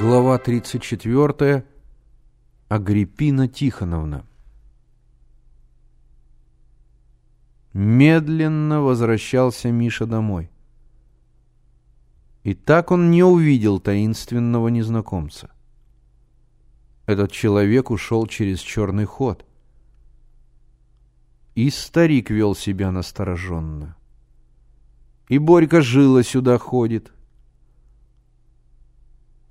Глава 34. Агриппина Тихоновна. Медленно возвращался Миша домой. И так он не увидел таинственного незнакомца. Этот человек ушел через черный ход. И старик вел себя настороженно. И Борька жила сюда ходит —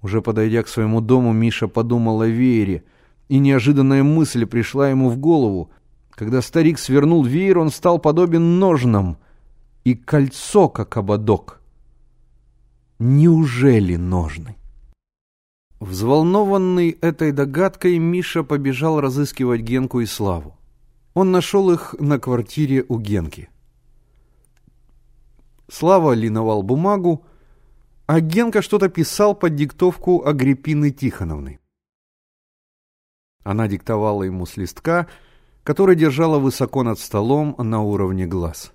уже подойдя к своему дому, Миша подумал о веере, и неожиданная мысль пришла ему в голову. Когда старик свернул веер, он стал подобен ножнам, и кольцо, как ободок. Неужели ножны? Взволнованный этой догадкой, Миша побежал разыскивать Генку и Славу. Он нашел их на квартире у Генки. Слава линовал бумагу, а Генка что-то писал под диктовку Агриппины Тихоновны. Она диктовала ему с листка, который держала высоко над столом на уровне глаз.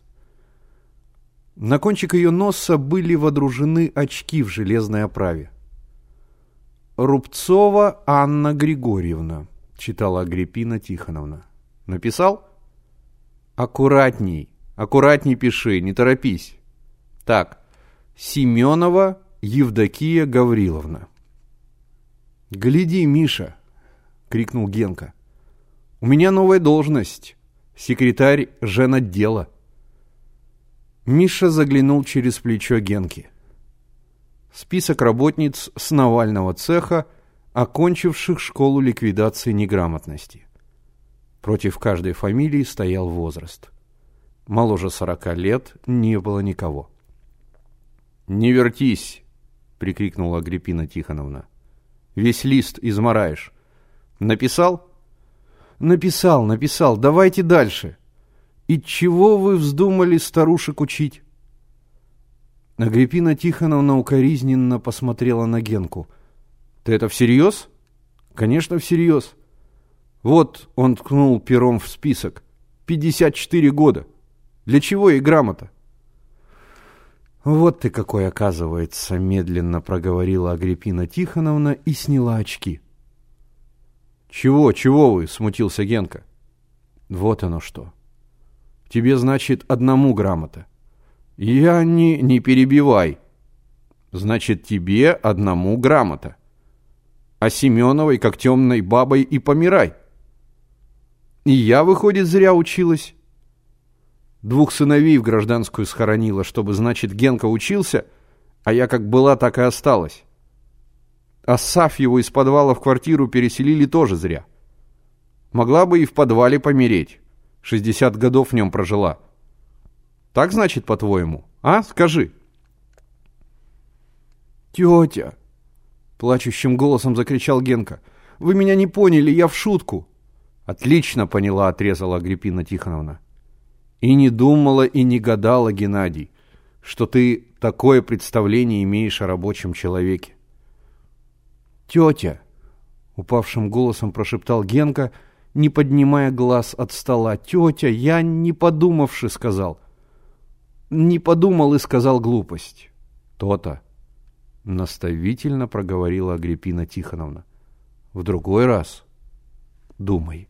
На кончик ее носа были водружены очки в железной оправе. «Рубцова Анна Григорьевна», — читала Агриппина Тихоновна. «Написал?» «Аккуратней, аккуратней пиши, не торопись». «Так, Семенова Евдокия Гавриловна. «Гляди, Миша!» — крикнул Генка. «У меня новая должность. Секретарь женотдела». Миша заглянул через плечо Генки. Список работниц с Навального цеха, окончивших школу ликвидации неграмотности. Против каждой фамилии стоял возраст. Моложе сорока лет не было никого. «Не вертись!» прикрикнула Агриппина Тихоновна. Весь лист измораешь. Написал? Написал, написал. Давайте дальше. И чего вы вздумали старушек учить? Агриппина Тихоновна укоризненно посмотрела на Генку. Ты это всерьез? Конечно, всерьез. Вот он ткнул пером в список. 54 года. Для чего ей грамота? «Вот ты какой, оказывается!» — медленно проговорила Агриппина Тихоновна и сняла очки. «Чего, чего вы?» — смутился Генка. «Вот оно что. Тебе, значит, одному грамота. Я не... не перебивай. Значит, тебе одному грамота. А Семеновой, как темной бабой, и помирай. И я, выходит, зря училась». Двух сыновей в гражданскую схоронила, чтобы, значит, Генка учился, а я как была, так и осталась. А его из подвала в квартиру переселили тоже зря. Могла бы и в подвале помереть. Шестьдесят годов в нем прожила. Так, значит, по-твоему? А? Скажи. «Тетя!» — плачущим голосом закричал Генка. «Вы меня не поняли, я в шутку!» «Отлично поняла», — отрезала Агриппина Тихоновна. И не думала и не гадала, Геннадий, что ты такое представление имеешь о рабочем человеке. «Тетя!» — упавшим голосом прошептал Генка, не поднимая глаз от стола. «Тетя, я не подумавши сказал». «Не подумал и сказал глупость». «То-то!» — наставительно проговорила Агриппина Тихоновна. «В другой раз думай».